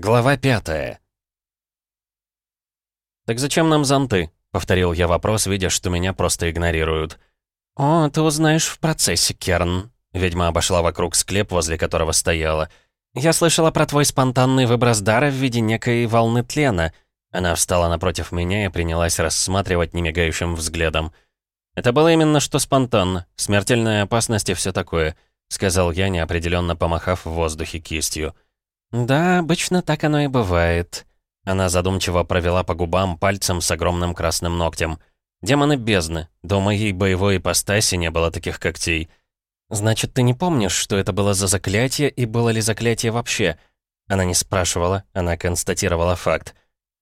Глава пятая. «Так зачем нам зонты?» — повторил я вопрос, видя, что меня просто игнорируют. «О, ты узнаешь в процессе, Керн». Ведьма обошла вокруг склеп, возле которого стояла. «Я слышала про твой спонтанный выброс дара в виде некой волны тлена». Она встала напротив меня и принялась рассматривать немигающим взглядом. «Это было именно что спонтанно. Смертельная опасность и все такое», — сказал я, неопределенно помахав в воздухе кистью. «Да, обычно так оно и бывает». Она задумчиво провела по губам пальцем с огромным красным ногтем. «Демоны бездны. До моей боевой ипостаси не было таких когтей». «Значит, ты не помнишь, что это было за заклятие и было ли заклятие вообще?» Она не спрашивала, она констатировала факт.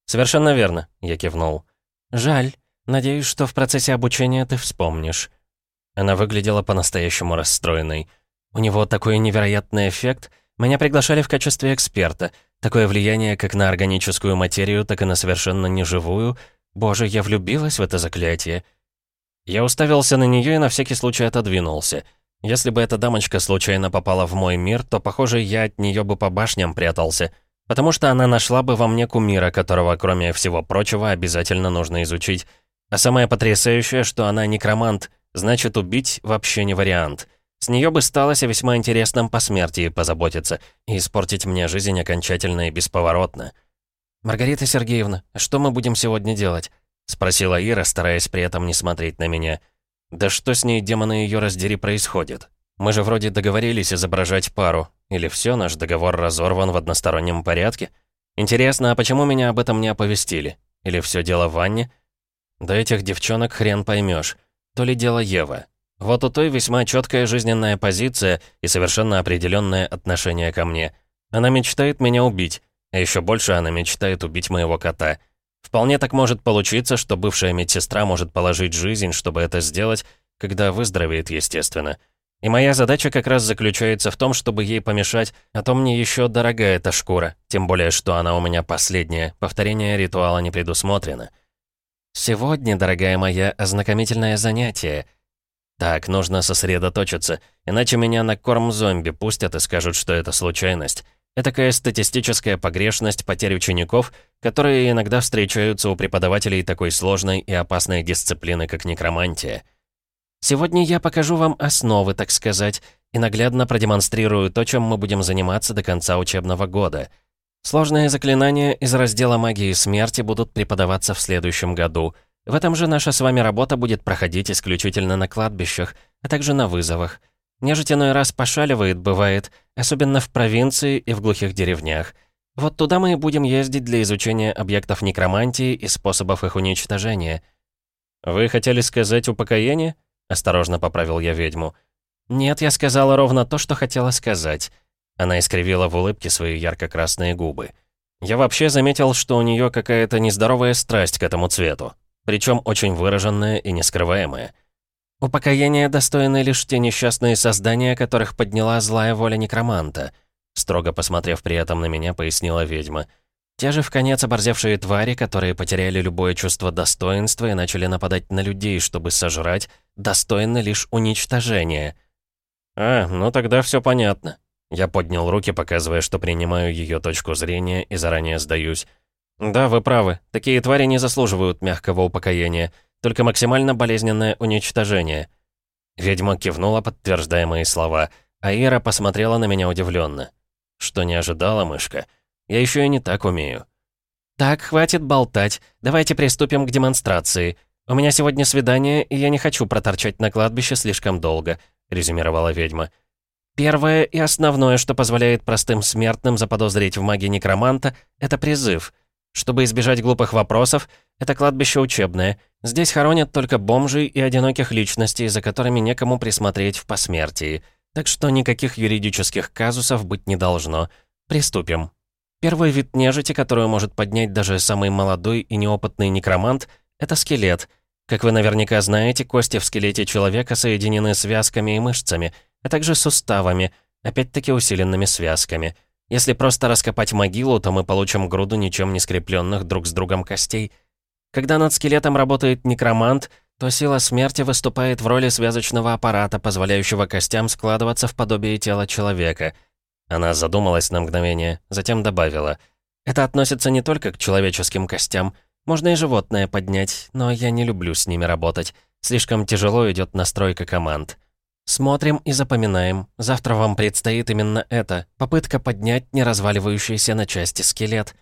«Совершенно верно», — я кивнул. «Жаль. Надеюсь, что в процессе обучения ты вспомнишь». Она выглядела по-настоящему расстроенной. «У него такой невероятный эффект», меня приглашали в качестве эксперта. Такое влияние как на органическую материю, так и на совершенно неживую. Боже, я влюбилась в это заклятие. Я уставился на нее и на всякий случай отодвинулся. Если бы эта дамочка случайно попала в мой мир, то, похоже, я от нее бы по башням прятался. Потому что она нашла бы во мне кумира, которого, кроме всего прочего, обязательно нужно изучить. А самое потрясающее, что она некромант, значит, убить вообще не вариант. С нее бы сталось о весьма интересном посмертии позаботиться и испортить мне жизнь окончательно и бесповоротно. «Маргарита Сергеевна, что мы будем сегодня делать?» — спросила Ира, стараясь при этом не смотреть на меня. «Да что с ней, демоны ее раздери, происходит? Мы же вроде договорились изображать пару. Или все, наш договор разорван в одностороннем порядке? Интересно, а почему меня об этом не оповестили? Или все дело в Ванне? Да этих девчонок хрен поймешь. То ли дело Ева, вот у той весьма четкая жизненная позиция и совершенно определенное отношение ко мне. Она мечтает меня убить, а еще больше она мечтает убить моего кота. Вполне так может получиться, что бывшая медсестра может положить жизнь, чтобы это сделать, когда выздоровеет, естественно. И моя задача как раз заключается в том, чтобы ей помешать, а то мне еще дорога эта шкура, тем более, что она у меня последняя, повторение ритуала не предусмотрено. Сегодня, дорогая моя, ознакомительное занятие — так, нужно сосредоточиться, иначе меня на корм зомби пустят и скажут, что это случайность. Этакая статистическая погрешность потерь учеников, которые иногда встречаются у преподавателей такой сложной и опасной дисциплины, как некромантия. Сегодня я покажу вам основы, так сказать, и наглядно продемонстрирую то, чем мы будем заниматься до конца учебного года. Сложные заклинания из раздела магии смерти будут преподаваться в следующем году — в этом же наша с вами работа будет проходить исключительно на кладбищах, а также на вызовах. Нежить иной раз пошаливает, бывает, особенно в провинции и в глухих деревнях. Вот туда мы и будем ездить для изучения объектов некромантии и способов их уничтожения. «Вы хотели сказать упокоение?» — осторожно поправил я ведьму. «Нет, я сказала ровно то, что хотела сказать». Она искривила в улыбке свои ярко-красные губы. «Я вообще заметил, что у нее какая-то нездоровая страсть к этому цвету причем очень выраженное и нескрываемое. «Упокоение достойны лишь те несчастные создания, которых подняла злая воля некроманта», строго посмотрев при этом на меня, пояснила ведьма. «Те же в конец оборзевшие твари, которые потеряли любое чувство достоинства и начали нападать на людей, чтобы сожрать, достойны лишь уничтожения». «А, ну тогда все понятно». Я поднял руки, показывая, что принимаю ее точку зрения и заранее сдаюсь. «Да, вы правы. Такие твари не заслуживают мягкого упокоения, только максимально болезненное уничтожение». Ведьма кивнула, подтверждая мои слова, а Ира посмотрела на меня удивленно. Что не ожидала мышка? Я еще и не так умею. «Так, хватит болтать. Давайте приступим к демонстрации. У меня сегодня свидание, и я не хочу проторчать на кладбище слишком долго», — резюмировала ведьма. «Первое и основное, что позволяет простым смертным заподозрить в магии некроманта, это призыв — чтобы избежать глупых вопросов, это кладбище учебное. Здесь хоронят только бомжей и одиноких личностей, за которыми некому присмотреть в посмертии. Так что никаких юридических казусов быть не должно. Приступим. Первый вид нежити, которую может поднять даже самый молодой и неопытный некромант, это скелет. Как вы наверняка знаете, кости в скелете человека соединены связками и мышцами, а также суставами, опять-таки усиленными связками – если просто раскопать могилу, то мы получим груду ничем не скрепленных друг с другом костей. Когда над скелетом работает некромант, то сила смерти выступает в роли связочного аппарата, позволяющего костям складываться в подобие тела человека. Она задумалась на мгновение, затем добавила. Это относится не только к человеческим костям. Можно и животное поднять, но я не люблю с ними работать. Слишком тяжело идет настройка команд. Смотрим и запоминаем. Завтра вам предстоит именно это. Попытка поднять неразваливающийся на части скелет.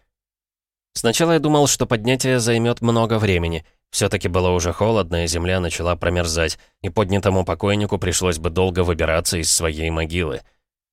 Сначала я думал, что поднятие займет много времени. все таки было уже холодно, и земля начала промерзать, и поднятому покойнику пришлось бы долго выбираться из своей могилы.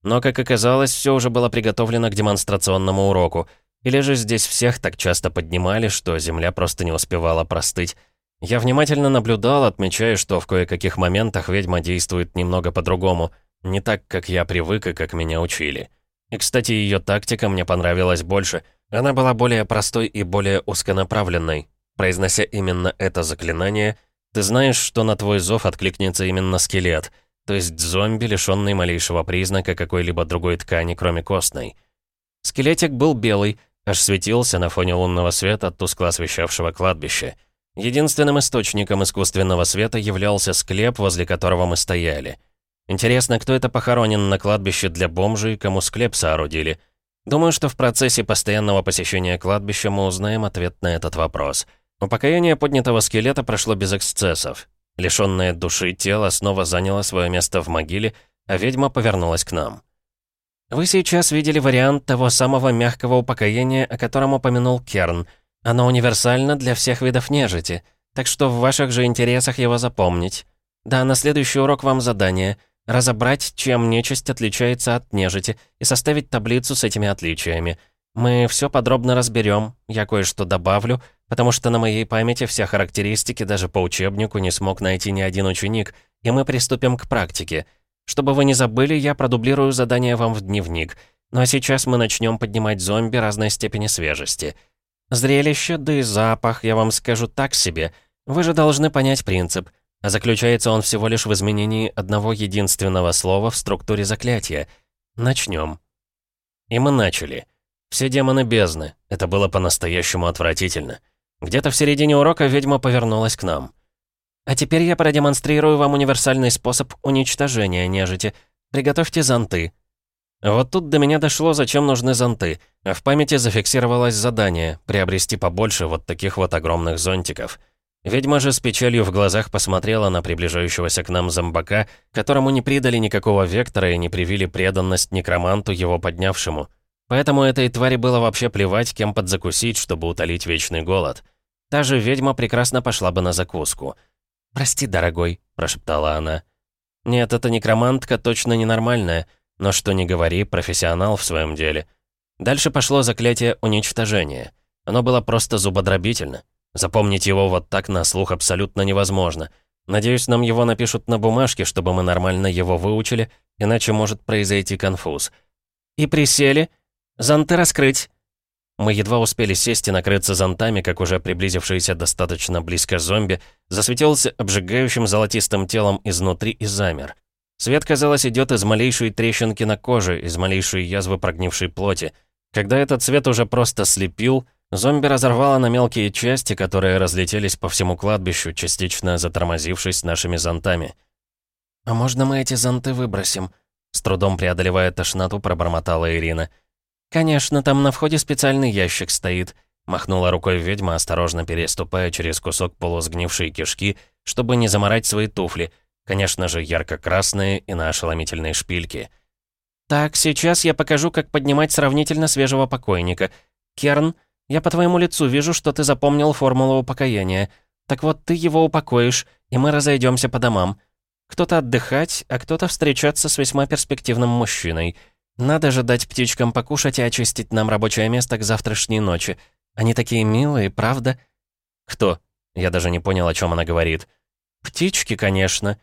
Но, как оказалось, все уже было приготовлено к демонстрационному уроку. Или же здесь всех так часто поднимали, что земля просто не успевала простыть. Я внимательно наблюдал, отмечая, что в кое-каких моментах ведьма действует немного по-другому, не так, как я привык и как меня учили. И, кстати, ее тактика мне понравилась больше. Она была более простой и более узконаправленной. Произнося именно это заклинание, ты знаешь, что на твой зов откликнется именно скелет, то есть зомби, лишённый малейшего признака какой-либо другой ткани, кроме костной. Скелетик был белый, аж светился на фоне лунного света, тускло освещавшего кладбище. Единственным источником искусственного света являлся склеп, возле которого мы стояли. Интересно, кто это похоронен на кладбище для бомжей, кому склеп соорудили? Думаю, что в процессе постоянного посещения кладбища мы узнаем ответ на этот вопрос. Упокоение поднятого скелета прошло без эксцессов. Лишённое души тело снова заняло свое место в могиле, а ведьма повернулась к нам. Вы сейчас видели вариант того самого мягкого упокоения, о котором упомянул Керн — оно универсально для всех видов нежити, так что в ваших же интересах его запомнить. Да, на следующий урок вам задание — разобрать, чем нечисть отличается от нежити, и составить таблицу с этими отличиями. Мы все подробно разберем, я кое-что добавлю, потому что на моей памяти все характеристики даже по учебнику не смог найти ни один ученик, и мы приступим к практике. Чтобы вы не забыли, я продублирую задание вам в дневник. Ну а сейчас мы начнем поднимать зомби разной степени свежести — Зрелище, да и запах, я вам скажу так себе. Вы же должны понять принцип. А заключается он всего лишь в изменении одного единственного слова в структуре заклятия. Начнем. И мы начали. Все демоны бездны. Это было по-настоящему отвратительно. Где-то в середине урока ведьма повернулась к нам. А теперь я продемонстрирую вам универсальный способ уничтожения нежити. Приготовьте зонты. Вот тут до меня дошло, зачем нужны зонты, а в памяти зафиксировалось задание — приобрести побольше вот таких вот огромных зонтиков. Ведьма же с печалью в глазах посмотрела на приближающегося к нам зомбака, которому не придали никакого вектора и не привили преданность некроманту, его поднявшему. Поэтому этой твари было вообще плевать, кем подзакусить, чтобы утолить вечный голод. Та же ведьма прекрасно пошла бы на закуску. «Прости, дорогой», — прошептала она. «Нет, эта некромантка точно ненормальная», — но что ни говори, профессионал в своем деле. Дальше пошло заклятие уничтожения. Оно было просто зубодробительно. Запомнить его вот так на слух абсолютно невозможно. Надеюсь, нам его напишут на бумажке, чтобы мы нормально его выучили, иначе может произойти конфуз. И присели. Зонты раскрыть. Мы едва успели сесть и накрыться зонтами, как уже приблизившийся достаточно близко зомби засветился обжигающим золотистым телом изнутри и замер. Свет, казалось, идет из малейшей трещинки на коже, из малейшей язвы прогнившей плоти. Когда этот свет уже просто слепил, зомби разорвало на мелкие части, которые разлетелись по всему кладбищу, частично затормозившись нашими зонтами. «А можно мы эти зонты выбросим?» С трудом преодолевая тошноту, пробормотала Ирина. «Конечно, там на входе специальный ящик стоит», махнула рукой ведьма, осторожно переступая через кусок полусгнившей кишки, чтобы не заморать свои туфли, Конечно же, ярко-красные и на ошеломительные шпильки. «Так, сейчас я покажу, как поднимать сравнительно свежего покойника. Керн, я по твоему лицу вижу, что ты запомнил формулу упокоения. Так вот, ты его упокоишь, и мы разойдемся по домам. Кто-то отдыхать, а кто-то встречаться с весьма перспективным мужчиной. Надо же дать птичкам покушать и очистить нам рабочее место к завтрашней ночи. Они такие милые, правда?» «Кто?» Я даже не понял, о чем она говорит. «Птички, конечно.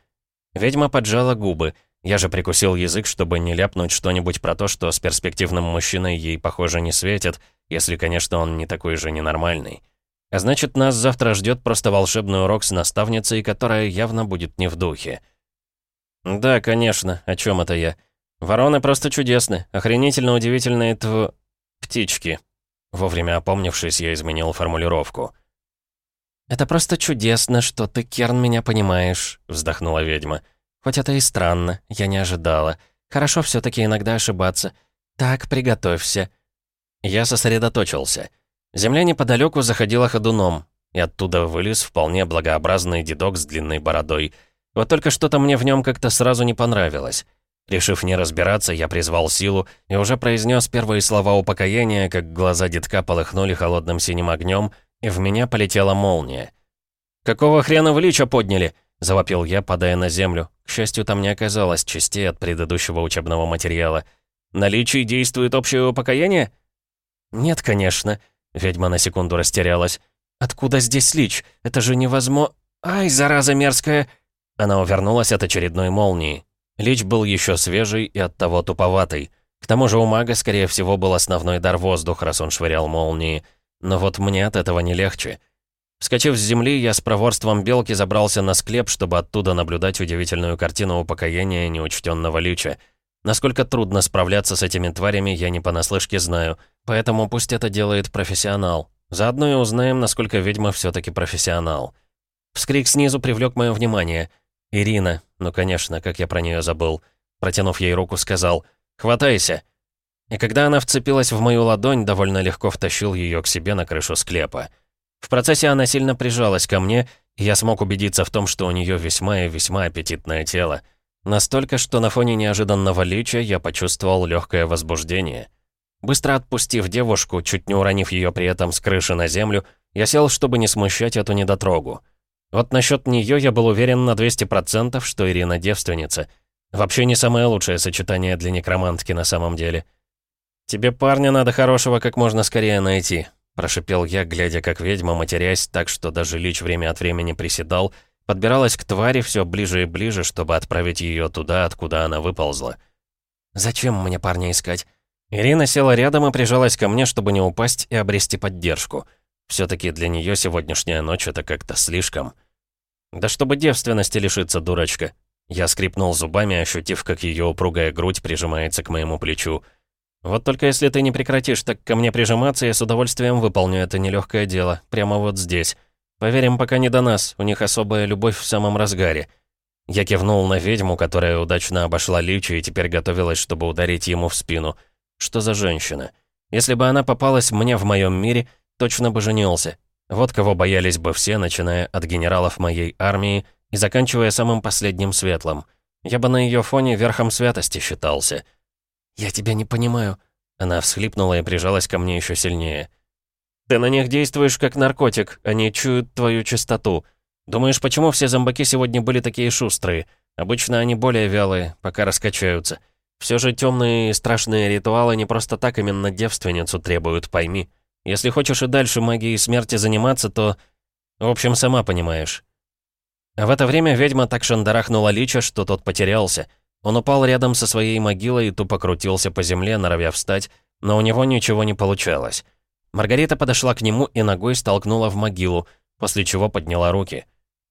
Ведьма поджала губы. Я же прикусил язык, чтобы не ляпнуть что-нибудь про то, что с перспективным мужчиной ей, похоже, не светит, если, конечно, он не такой же ненормальный. А значит, нас завтра ждет просто волшебный урок с наставницей, которая явно будет не в духе. Да, конечно, о чем это я? Вороны просто чудесны, охренительно удивительные тв... птички. Вовремя опомнившись, я изменил формулировку. «Это просто чудесно, что ты, Керн, меня понимаешь», — вздохнула ведьма. «Хоть это и странно, я не ожидала. Хорошо все таки иногда ошибаться. Так, приготовься». Я сосредоточился. Земля неподалеку заходила ходуном, и оттуда вылез вполне благообразный дедок с длинной бородой. Вот только что-то мне в нем как-то сразу не понравилось. Решив не разбираться, я призвал силу и уже произнес первые слова упокоения, как глаза детка полыхнули холодным синим огнем, и в меня полетела молния. «Какого хрена вы лича подняли?» — завопил я, падая на землю. К счастью, там не оказалось частей от предыдущего учебного материала. «На личии действует общее упокоение?» «Нет, конечно», — ведьма на секунду растерялась. «Откуда здесь лич? Это же невозможно...» «Ай, зараза мерзкая!» Она увернулась от очередной молнии. Лич был еще свежий и оттого туповатый. К тому же у мага, скорее всего, был основной дар воздух, раз он швырял молнии. Но вот мне от этого не легче. Вскочив с земли, я с проворством белки забрался на склеп, чтобы оттуда наблюдать удивительную картину упокоения неучтенного лича. Насколько трудно справляться с этими тварями, я не понаслышке знаю, поэтому пусть это делает профессионал. Заодно и узнаем, насколько ведьма все таки профессионал. Вскрик снизу привлек мое внимание. «Ирина», ну, конечно, как я про нее забыл. Протянув ей руку, сказал «Хватайся!» И когда она вцепилась в мою ладонь, довольно легко втащил ее к себе на крышу склепа. В процессе она сильно прижалась ко мне, и я смог убедиться в том, что у нее весьма и весьма аппетитное тело. Настолько, что на фоне неожиданного лича я почувствовал легкое возбуждение. Быстро отпустив девушку, чуть не уронив ее при этом с крыши на землю, я сел, чтобы не смущать эту недотрогу. Вот насчет нее я был уверен на 200%, что Ирина девственница. Вообще не самое лучшее сочетание для некромантки на самом деле. «Тебе парня надо хорошего как можно скорее найти», — прошипел я, глядя как ведьма, матерясь так, что даже Лич время от времени приседал, подбиралась к твари все ближе и ближе, чтобы отправить ее туда, откуда она выползла. «Зачем мне парня искать?» Ирина села рядом и прижалась ко мне, чтобы не упасть и обрести поддержку — все-таки для нее сегодняшняя ночь это как-то слишком. Да чтобы девственности лишиться, дурочка. Я скрипнул зубами, ощутив, как ее упругая грудь прижимается к моему плечу. Вот только если ты не прекратишь так ко мне прижиматься, я с удовольствием выполню это нелегкое дело, прямо вот здесь. Поверим, пока не до нас, у них особая любовь в самом разгаре. Я кивнул на ведьму, которая удачно обошла Личу и теперь готовилась, чтобы ударить ему в спину. Что за женщина? Если бы она попалась мне в моем мире, точно бы женился. Вот кого боялись бы все, начиная от генералов моей армии и заканчивая самым последним светлым. Я бы на ее фоне верхом святости считался. «Я тебя не понимаю». Она всхлипнула и прижалась ко мне еще сильнее. «Ты на них действуешь как наркотик, они чуют твою чистоту. Думаешь, почему все зомбаки сегодня были такие шустрые? Обычно они более вялые, пока раскачаются. Все же темные и страшные ритуалы не просто так именно девственницу требуют, пойми». Если хочешь и дальше магией смерти заниматься, то... В общем, сама понимаешь. А в это время ведьма так шандарахнула Лича, что тот потерялся. Он упал рядом со своей могилой и тупо крутился по земле, норовя встать, но у него ничего не получалось. Маргарита подошла к нему и ногой столкнула в могилу, после чего подняла руки.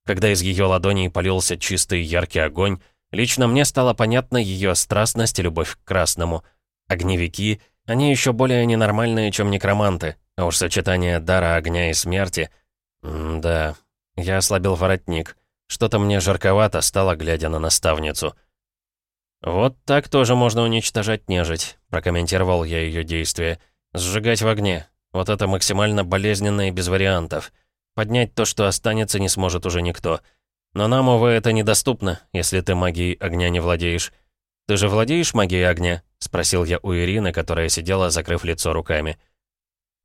Когда из ее ладоней полился чистый яркий огонь, лично мне стало понятна ее страстность и любовь к красному. Огневики, они еще более ненормальные, чем некроманты, а уж сочетание дара огня и смерти... М да, я ослабил воротник. Что-то мне жарковато стало, глядя на наставницу. «Вот так тоже можно уничтожать нежить», — прокомментировал я ее действие. «Сжигать в огне. Вот это максимально болезненно и без вариантов. Поднять то, что останется, не сможет уже никто. Но нам, увы, это недоступно, если ты магией огня не владеешь. Ты же владеешь магией огня?» — спросил я у Ирины, которая сидела, закрыв лицо руками.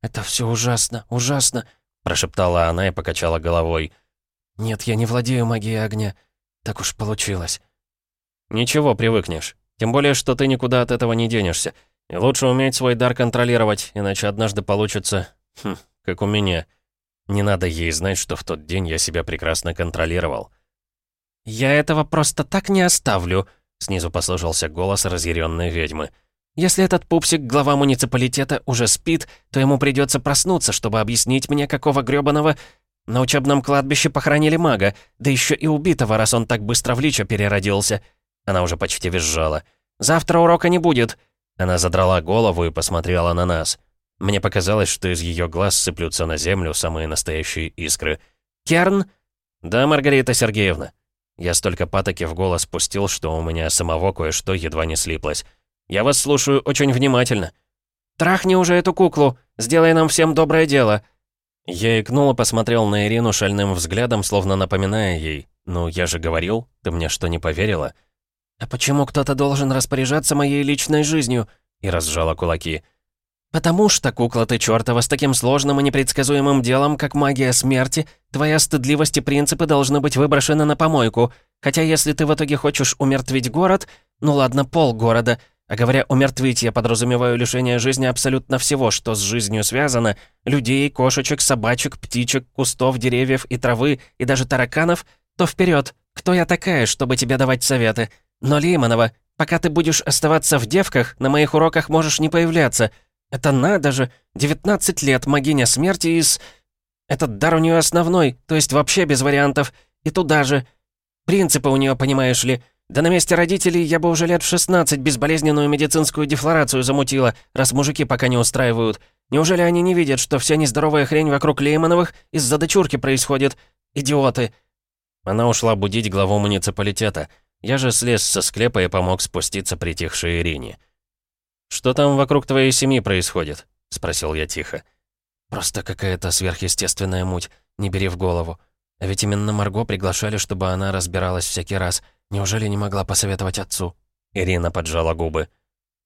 «Это все ужасно, ужасно», — прошептала она и покачала головой. «Нет, я не владею магией огня. Так уж получилось». «Ничего, привыкнешь. Тем более, что ты никуда от этого не денешься. И лучше уметь свой дар контролировать, иначе однажды получится... Хм, как у меня. Не надо ей знать, что в тот день я себя прекрасно контролировал». «Я этого просто так не оставлю», — снизу послышался голос разъяренной ведьмы. Если этот пупсик, глава муниципалитета, уже спит, то ему придется проснуться, чтобы объяснить мне, какого грёбаного... На учебном кладбище похоронили мага, да еще и убитого, раз он так быстро в лича переродился. Она уже почти визжала. «Завтра урока не будет!» Она задрала голову и посмотрела на нас. Мне показалось, что из ее глаз сыплются на землю самые настоящие искры. «Керн?» «Да, Маргарита Сергеевна». Я столько патоки в голос пустил, что у меня самого кое-что едва не слиплось. «Я вас слушаю очень внимательно». Трахни уже эту куклу! Сделай нам всем доброе дело!» Я икнул и посмотрел на Ирину шальным взглядом, словно напоминая ей. «Ну, я же говорил, ты мне что, не поверила?» «А почему кто-то должен распоряжаться моей личной жизнью?» И разжала кулаки. «Потому что, кукла ты чёртова, с таким сложным и непредсказуемым делом, как магия смерти, твоя стыдливость и принципы должны быть выброшены на помойку. Хотя если ты в итоге хочешь умертвить город, ну ладно, пол города, а говоря «умертвить», я подразумеваю лишение жизни абсолютно всего, что с жизнью связано, людей, кошечек, собачек, птичек, кустов, деревьев и травы, и даже тараканов, то вперед. Кто я такая, чтобы тебе давать советы? Но, Лейманова, пока ты будешь оставаться в девках, на моих уроках можешь не появляться. Это надо же, 19 лет, магиня смерти из... Этот дар у нее основной, то есть вообще без вариантов. И туда же. Принципы у нее, понимаешь ли, да на месте родителей я бы уже лет в 16 безболезненную медицинскую дефлорацию замутила, раз мужики пока не устраивают. Неужели они не видят, что вся нездоровая хрень вокруг Леймановых из-за дочурки происходит? Идиоты!» Она ушла будить главу муниципалитета. Я же слез со склепа и помог спуститься притихшей Ирине. «Что там вокруг твоей семьи происходит?» — спросил я тихо. «Просто какая-то сверхъестественная муть, не бери в голову. А ведь именно Марго приглашали, чтобы она разбиралась всякий раз. Неужели не могла посоветовать отцу?» Ирина поджала губы.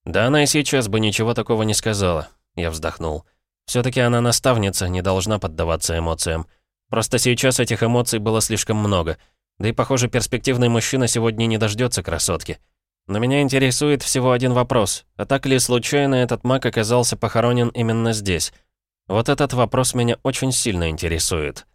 «Да она и сейчас бы ничего такого не сказала», — я вздохнул. все таки она наставница, не должна поддаваться эмоциям. Просто сейчас этих эмоций было слишком много. Да и, похоже, перспективный мужчина сегодня не дождется красотки. Но меня интересует всего один вопрос. А так ли случайно этот маг оказался похоронен именно здесь? Вот этот вопрос меня очень сильно интересует.